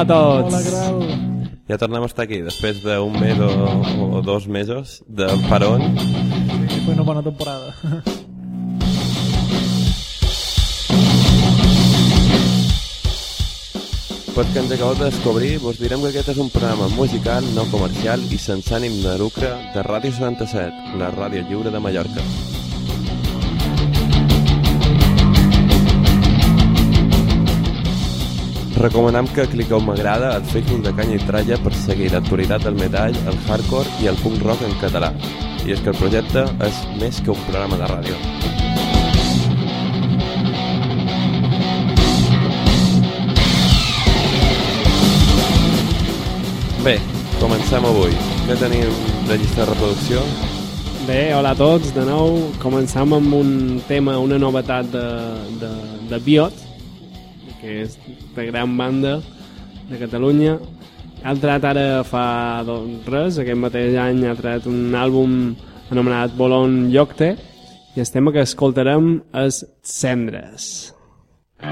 Hola a tots. Hola, Grau. Ja tornem a estar aquí, després d'un mes o, o dos mesos de parón. Sí, fue una bona temporada. Pel que ens acabeu de descobrir, vos direm que aquest és un programa musical, no comercial i sense ànim de lucre de Ràdio 77, la ràdio lliure de Mallorca. Recomanem que cliqueu m'agrada al Facebook de Canya i Tralla per seguir l'actualitat del metall, el hardcore i el punk rock en català. I és que el projecte és més que un programa de ràdio. Bé, comencem avui. Què tenim de llista de reproducció? Bé, hola a tots, de nou començam amb un tema, una novetat de, de, de Biot, que és la gran banda de Catalunya. Ha entrat ara fa do- res, aquest mateix any ha tret un àlbum anomenat Bolon Llocte, i el tema que escoltarem és Cendres. que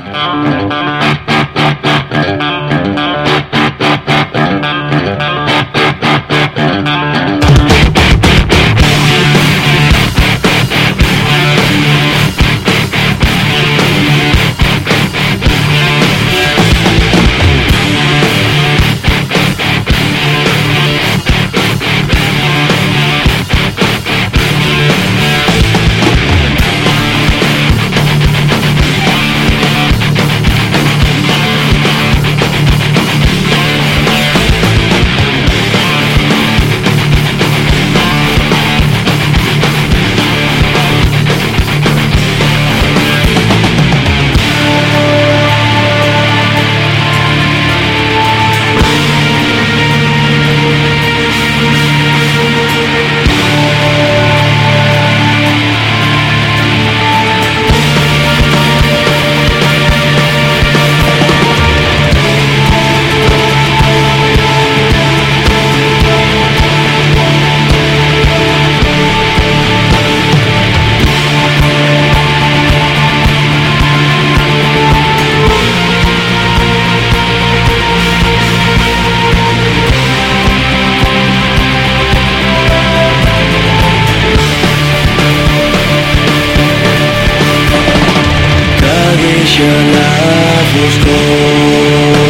deixa la foscor.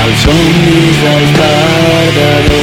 Els somnis dels perdedors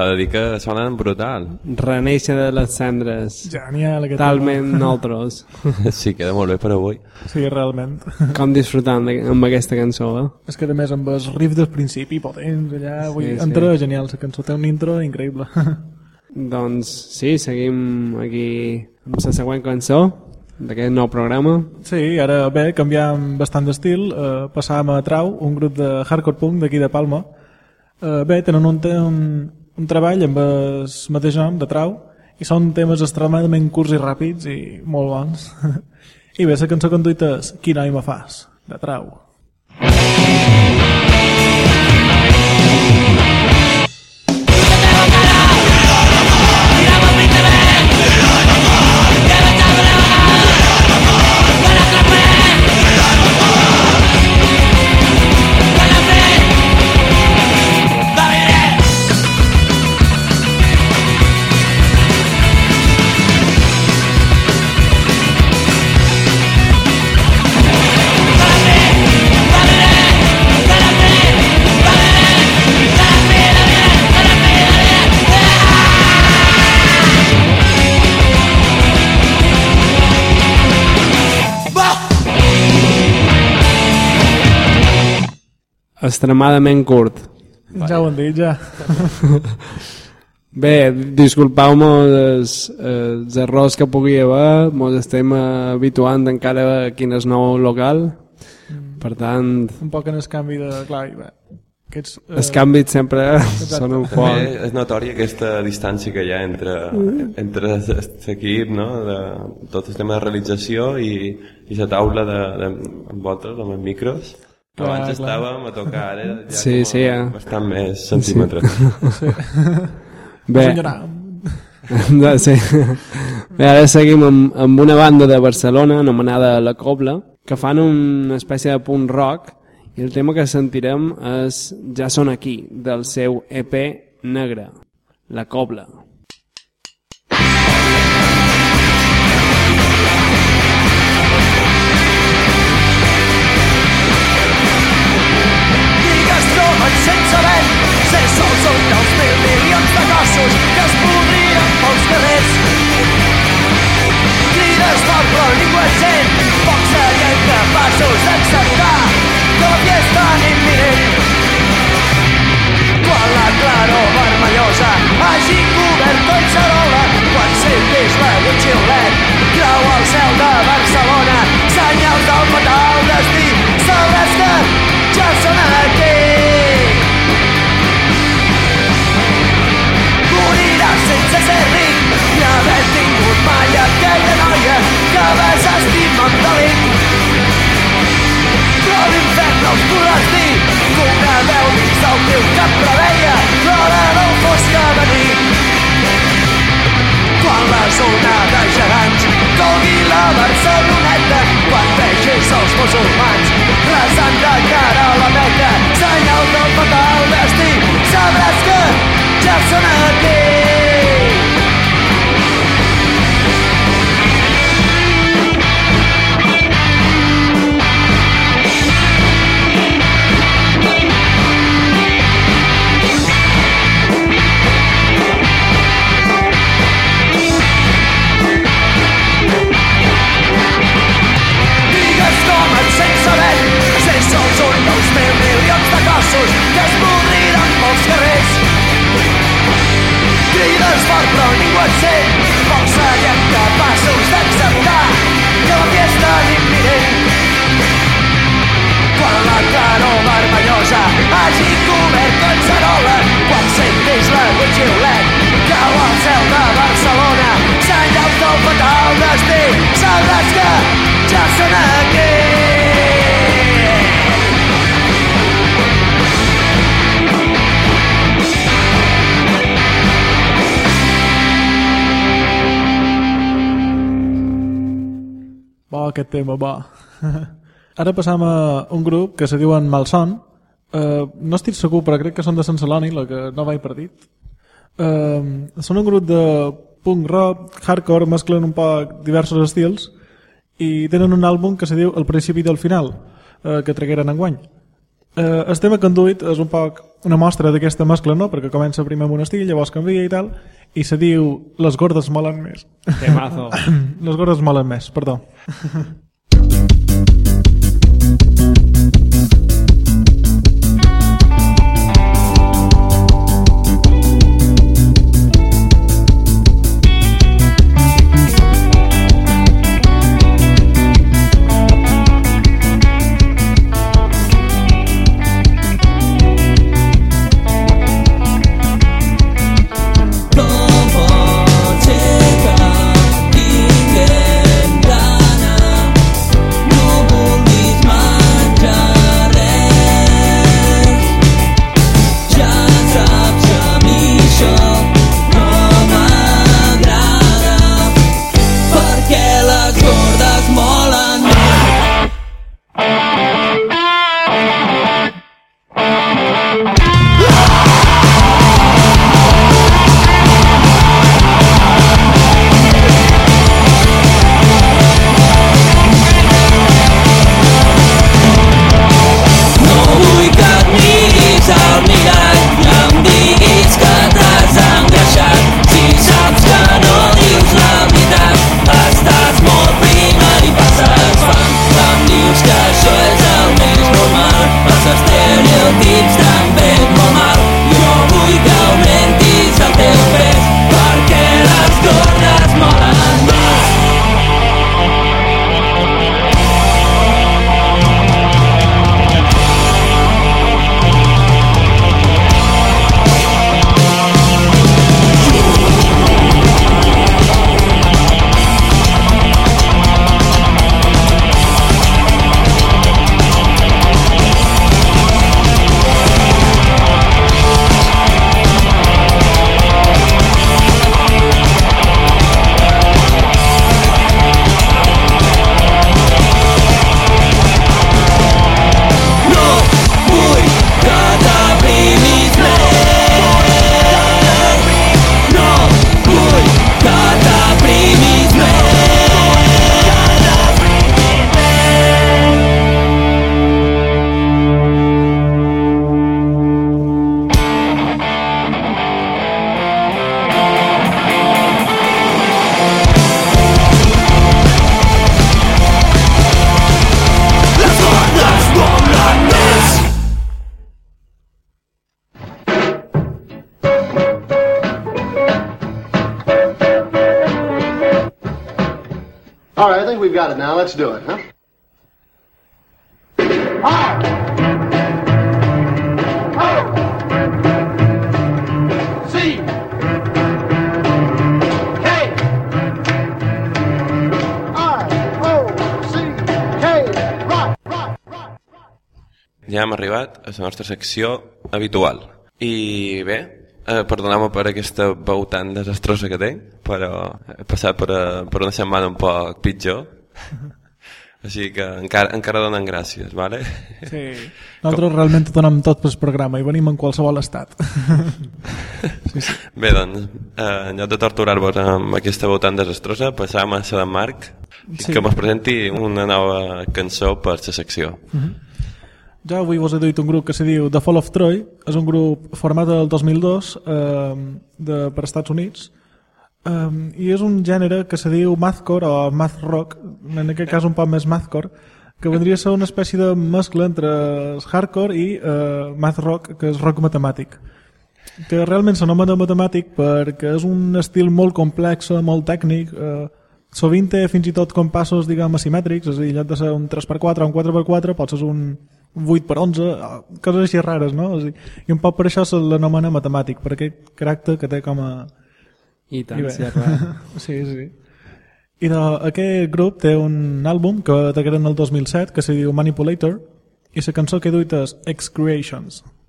S'ha de dir que sonen brutal. Reneixer de les cendres. Genial, aquest Talment nosaltres. Sí, queda molt bé per avui. Sí, realment. Com disfrutant de, amb aquesta cançó, eh? És que a més amb els riffs del principi potents allà, vull Sí, sí. entra genial, la cançó té un intro increïble. Doncs sí, seguim aquí amb la següent cançó d'aquest nou programa. sí, ara bé, canviam bastant d'estil, eh, passàvem a Trau, un grup de hardcore punk d'aquí de Palma. Eh, bé, tenen un, te- un, un treball amb el mateix nom, de Trau, i són temes extremadament curts i ràpids i molt bons. I bé, la cançó que han duit és Quin oi me fas, de Trau. Extremadament curt. Ja ho han dit, ja. Bé, disculpeu-me els, els errors que pugui haver, mos estem habituant encara aquí en el nou local, per tant, Un poc en el canvi de... Clar, i bé, aquests, eh, els canvis sempre són un També poc... és notòria aquesta distància que hi ha entre, entre l'equip, no? de, tot el tema de realització i, i la taula de, de, amb vosaltres, amb els micros. Clar, Abans clar. estàvem a tocar, ara ja Sí, com a sí, eh. bastant més centímetres. Bé, senyorar. de, sí. Bé, ara seguim amb, amb una banda de Barcelona anomenada La Cobla, que fan una espècie de punt rock i el tema que sentirem és Ja són aquí, del seu EP negre, La Cobla. Cossos que es podrien pels carrers. Crides fort però ningú et sent Pocs serien capaços d'acceptar que que és tan imminent. Quan la claror vermellosa hagi cobert Collserola quan sentis la llum xiulet creu el cel de Barcelona Sorry. Aquest tema, bo. Ara passam a un grup que se diuen Malson. Uh, no estic segur, però crec que són de Sant Celoni, la que no vaig perdit. Uh, són un grup de punk rock, hardcore, mesclen un poc diversos estils i tenen un àlbum que se diu El principi del final, uh, que tragueren enguany. Eh, el tema que han duit és un poc una mostra d'aquesta mescla, no? Perquè comença primer amb un estil, llavors canvia i tal, i se diu les gordes molen més. Temazo. les gordes molen més, perdó. Now. Let's do it, huh? Rock. Ja hem arribat a la nostra secció habitual. I bé, eh, perdoneu-me per aquesta veu tan desastrosa que tinc, però he passat per, a, per una setmana un poc pitjor. Així que encara, encara donen gràcies, vale? Sí. Nosaltres realment ho donem tot pel programa i venim en qualsevol estat. Bé, doncs, eh, en lloc de torturar-vos amb aquesta veu tan desastrosa, passam a de Marc, Sí. que mos presenti una nova cançó per la secció. Jo avui vos he duit un grup que se diu The Fall of Troy, és un grup format el 2002 eh, de, per Estats Units eh, i és un gènere que se diu mathcore o math rock, en aquest cas un poc més mathcore, que vendria a ser una espècie de mescla entre hardcore i eh, math rock, que és rock matemàtic que realment s'anomena matemàtic perquè és un estil molt complex, molt tècnic, eh, sovint té fins i tot compassos, diguem, asimètrics, és a dir, en de ser un 3x4 o un 4x4, pot ser un 8x11, eh, coses així rares, no? És a dir, I un poc per això se l'anomena matemàtic, per aquest caràcter que té com a... I I tant, bé. sí, sí, sí. I de, aquest grup té un àlbum que tragueren el 2007 que se diu Manipulator i la cançó que duit és X-Creations. You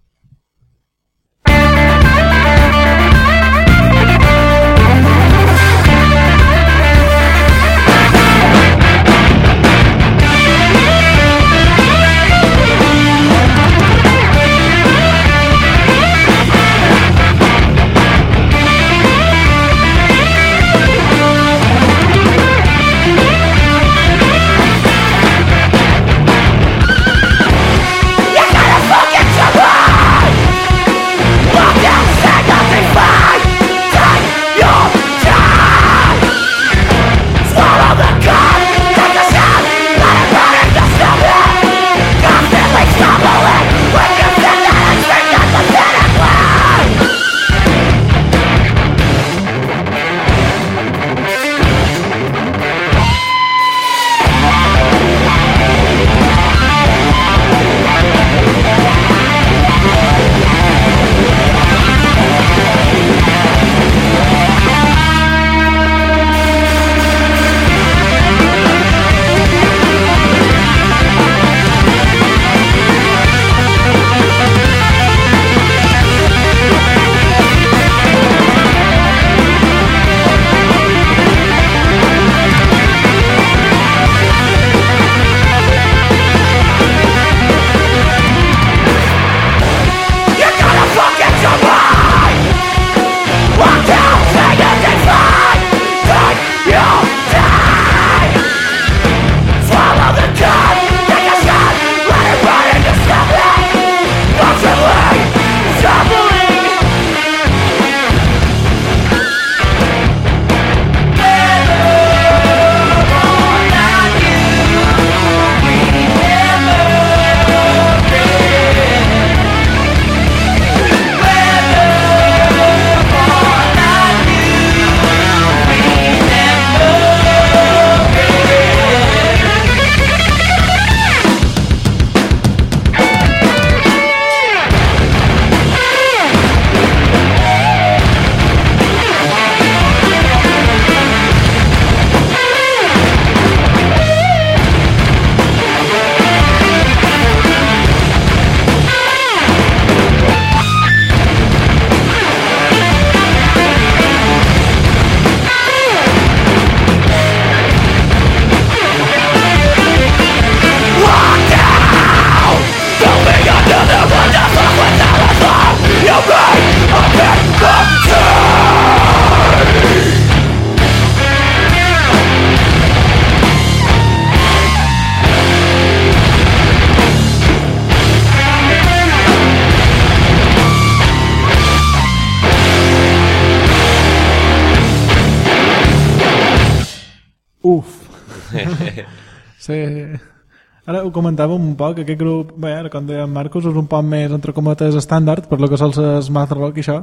ho comentàvem un poc, aquest grup, bé, ara com deia en Marcos, és un poc més, entre cometes, estàndard, per lo que sol ser math rock i això,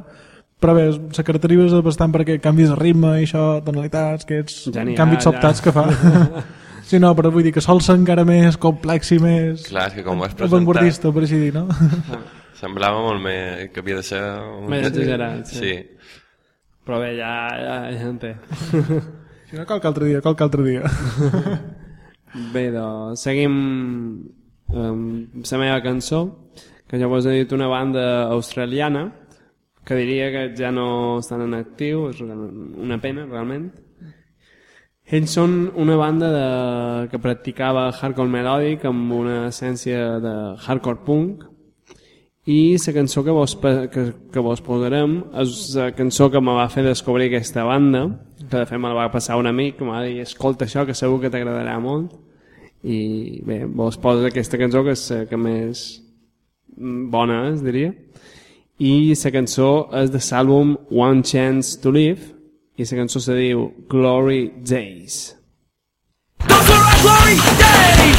però bé, se caracteritza bastant perquè canvis de ritme i això, tonalitats, aquests Genial, canvis ja. sobtats que fa. sí, no, però vull dir que sol ser encara més complex i més Clar, és que com ho has presentat, per així dir, no? semblava molt més... que havia de ser... Un... Més exagerat, sí. Sí. Però bé, ja, ja, ja en té. Si no, qualque altre dia, qualque altre dia. Bé, doncs, seguim amb la meva cançó, que ja vos he dit una banda australiana, que diria que ja no estan en actiu, és una pena, realment. Ells són una banda de, que practicava hardcore melòdic amb una essència de hardcore punk, i la cançó que vos, que, que vos posarem és la cançó que me va fer descobrir aquesta banda que de fet me la va passar un amic m'ha dit escolta això que segur que t'agradarà molt. I bé, vos posa aquesta cançó que és la que més mm, bona és, diria. I la cançó és de l'àlbum One Chance to Live i la cançó se diu Glory Days. Those were our glory days.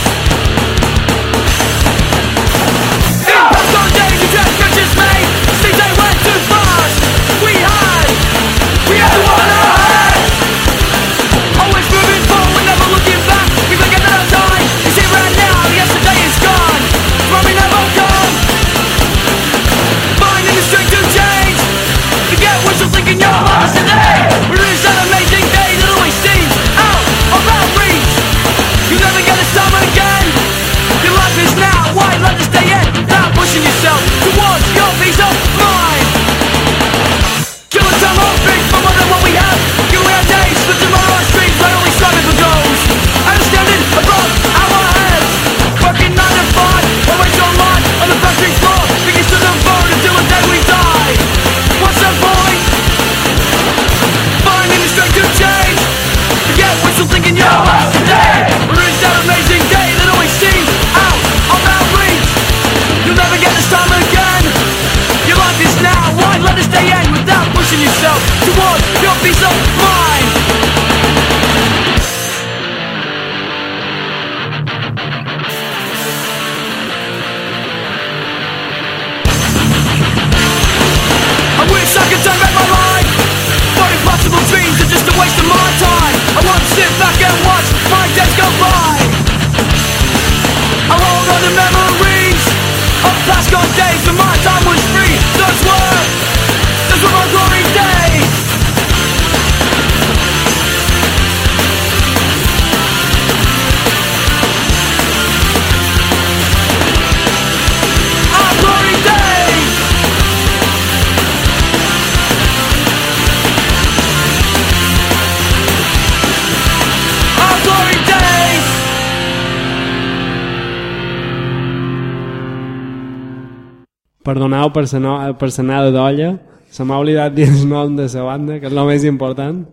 Perdoneu per la no, per la nada d'olla, se m'ha oblidat dir el nom de la banda, que és el més important.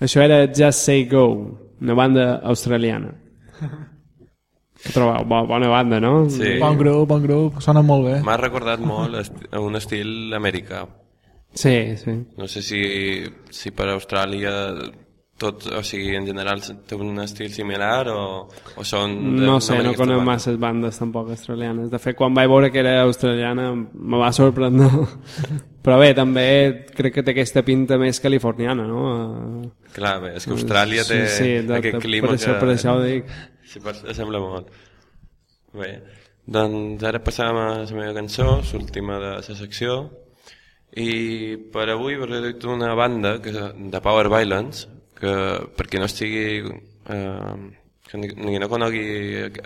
Això era Just Say Go, una banda australiana. Què trobeu? Bo, bona banda, no? Sí. Bon grup, bon grup, sona molt bé. M'ha recordat molt esti- a un estil americà. Sí, sí. No sé si, si per Austràlia tot, o sigui, en general té un estil similar o, o són... de- No sé, no conec massa bandes tampoc australianes. De fet, quan vaig veure que era australiana me va sorprendre. Però bé, també crec que té aquesta pinta més californiana, no? Eh, Clar, bé, és que Austràlia té Sí, sí, exacte, aquest clima per això, que... per això ho dic. Sí, per, sembla molt. Bé, doncs ara passàvem a la meva cançó, l'última de la secció, i per avui us he dit una banda que, de Power Violence, que perquè no estigui... Eh, que ni, ni no conegui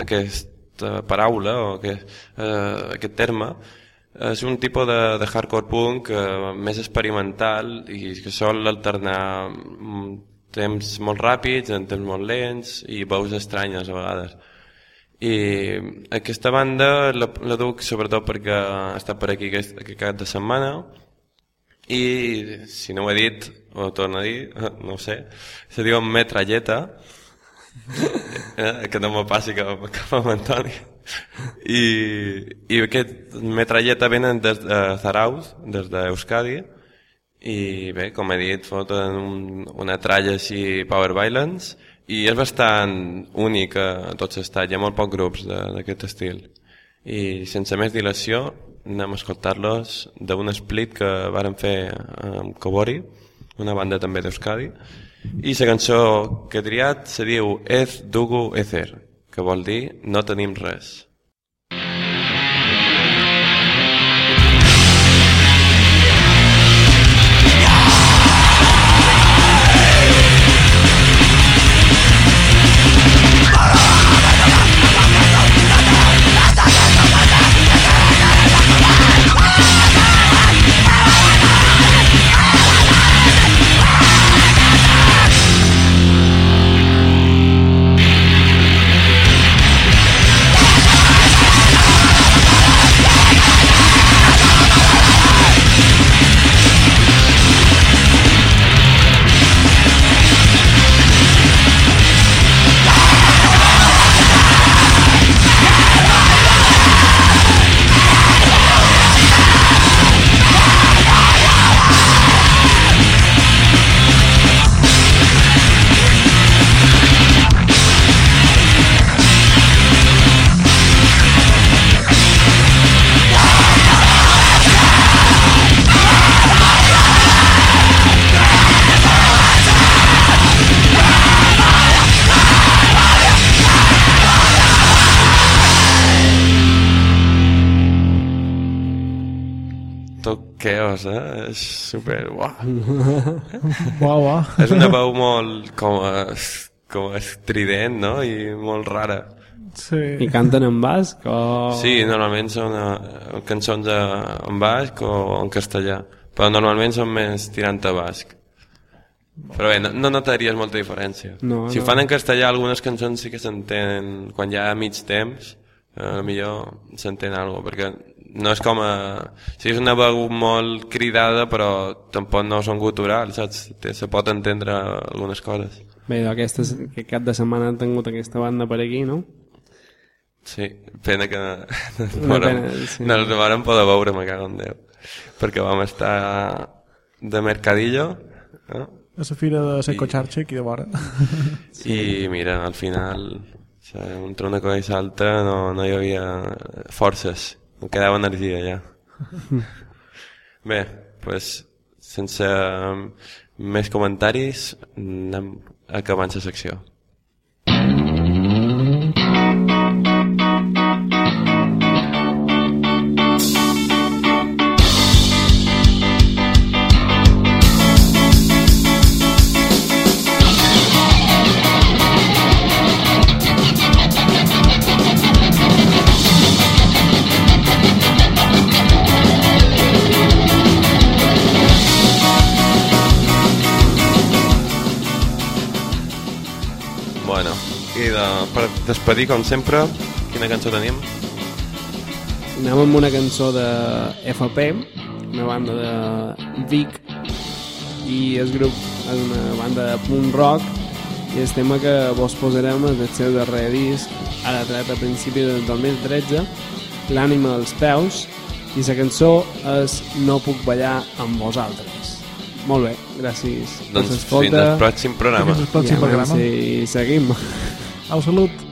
aquesta paraula o aquest, eh, aquest terme, és un tipus de, de hardcore punk eh, més experimental i que sol alternar mm, temps molt ràpids en temps molt lents i veus estranyes a vegades. I aquesta banda la, la duc sobretot perquè estat per aquí aquest, aquest cap de setmana i si no ho he dit, ho torno a dir, no ho sé, se diu metralleta, eh, que no me passi cap, cap amb Antoni. I, i aquest metralleta venen des de Zarauz, des d'Euskadi, i bé, com he dit, foten un, una tralla així Power Violence, i és bastant únic a tots els estats, hi ha molt pocs grups d'aquest estil. I sense més dilació anem a escoltar-los d'un split que varen fer amb Kobori una banda també d'Euskadi i la cançó que he triat se diu Ez Dugu Ezer que vol dir no tenim res super... Uau, uau. És una veu molt com a, com a estrident, no? I molt rara. Sí. I canten en basc o... Sí, normalment són uh, cançons uh, en basc o en castellà, però normalment són més tirant a basc. Però bé, no, no notaries molta diferència. No, si no. fan en castellà, algunes cançons sí que s'entenen quan hi ha mig temps, eh, millor s'entén alguna perquè no és com a... Sí, és una veu molt cridada, però tampoc no són guturals, saps? Té- Se pot entendre algunes coses. Bé, aquestes, aquest cap de setmana han tingut aquesta banda per aquí, no? Sí, pena que no, no, pena, sí. no els vàrem poder veure, me cago en Déu. Perquè vam estar de Mercadillo eh? A la fira de Seco Xarxa, aquí de vora. i mira, al final una cosa i l'altra no, no hi havia forces, no quedava energia ja. Bé, pues, sense um, més comentaris, anem acabant la secció. Despedir, com sempre, quina cançó tenim? Anem amb una cançó de FP, una banda de Vic, i el grup és una banda de punk rock, i el tema que vos posarem és el seu darrer disc, ara tret a principi del 2013, L'ànima als peus, i la cançó és No puc ballar amb vosaltres. Molt bé, gràcies Doncs fins al pròxim programa. Fins al pròxim I programa. Si seguim. Au, salut.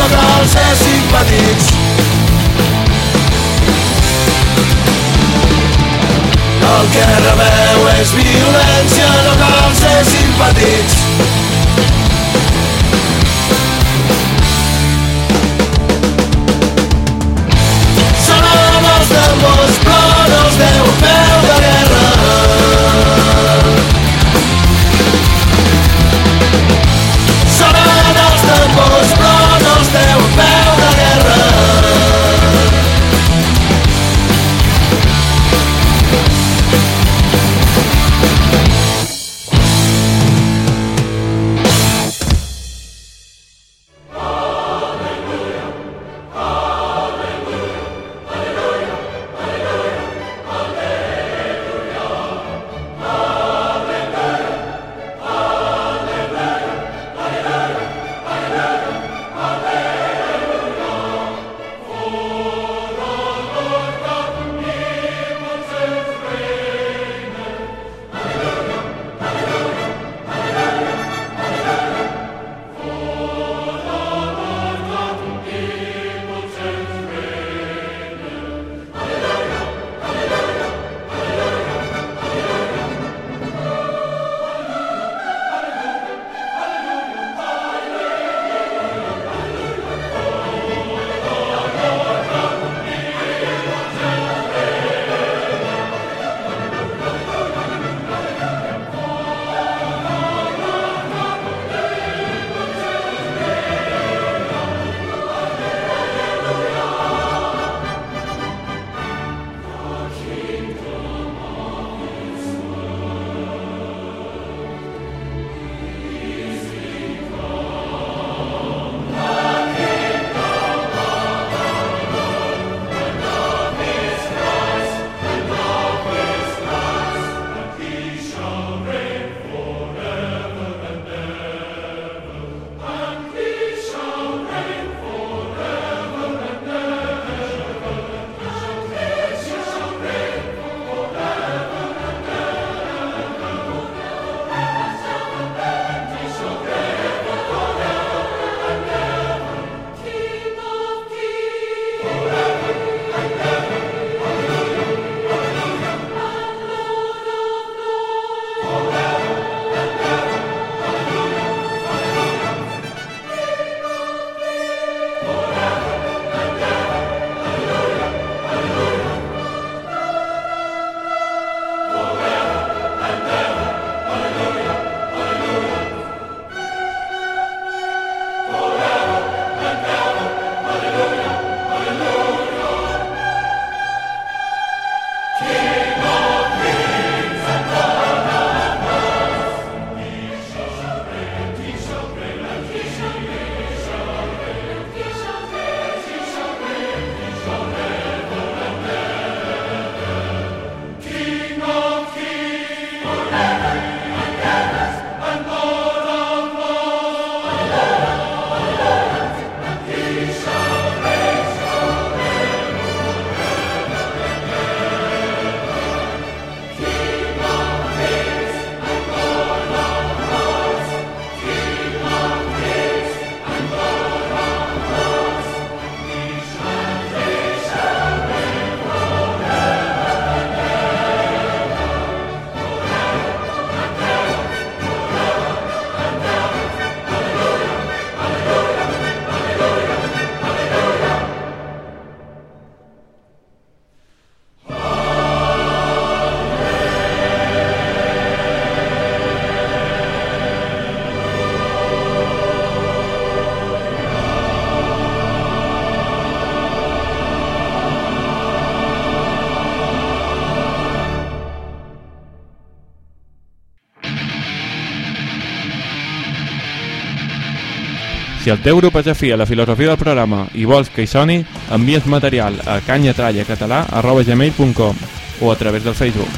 no cal ser simpàtics. El que rebeu és violència, no cal ser simpàtics. Sonen els tambors, però no els deu peu El teu grup és afí a la filosofia del programa i vols que hi soni, envies material a canyatrallacatalà.gmail.com o a través del Facebook.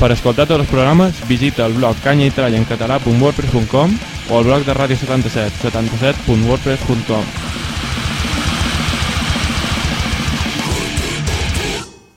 Per escoltar tots els programes, visita el blog canyaitrallaencatalà.wordpress.com o el blog de Ràdio 77, 77.wordpress.com.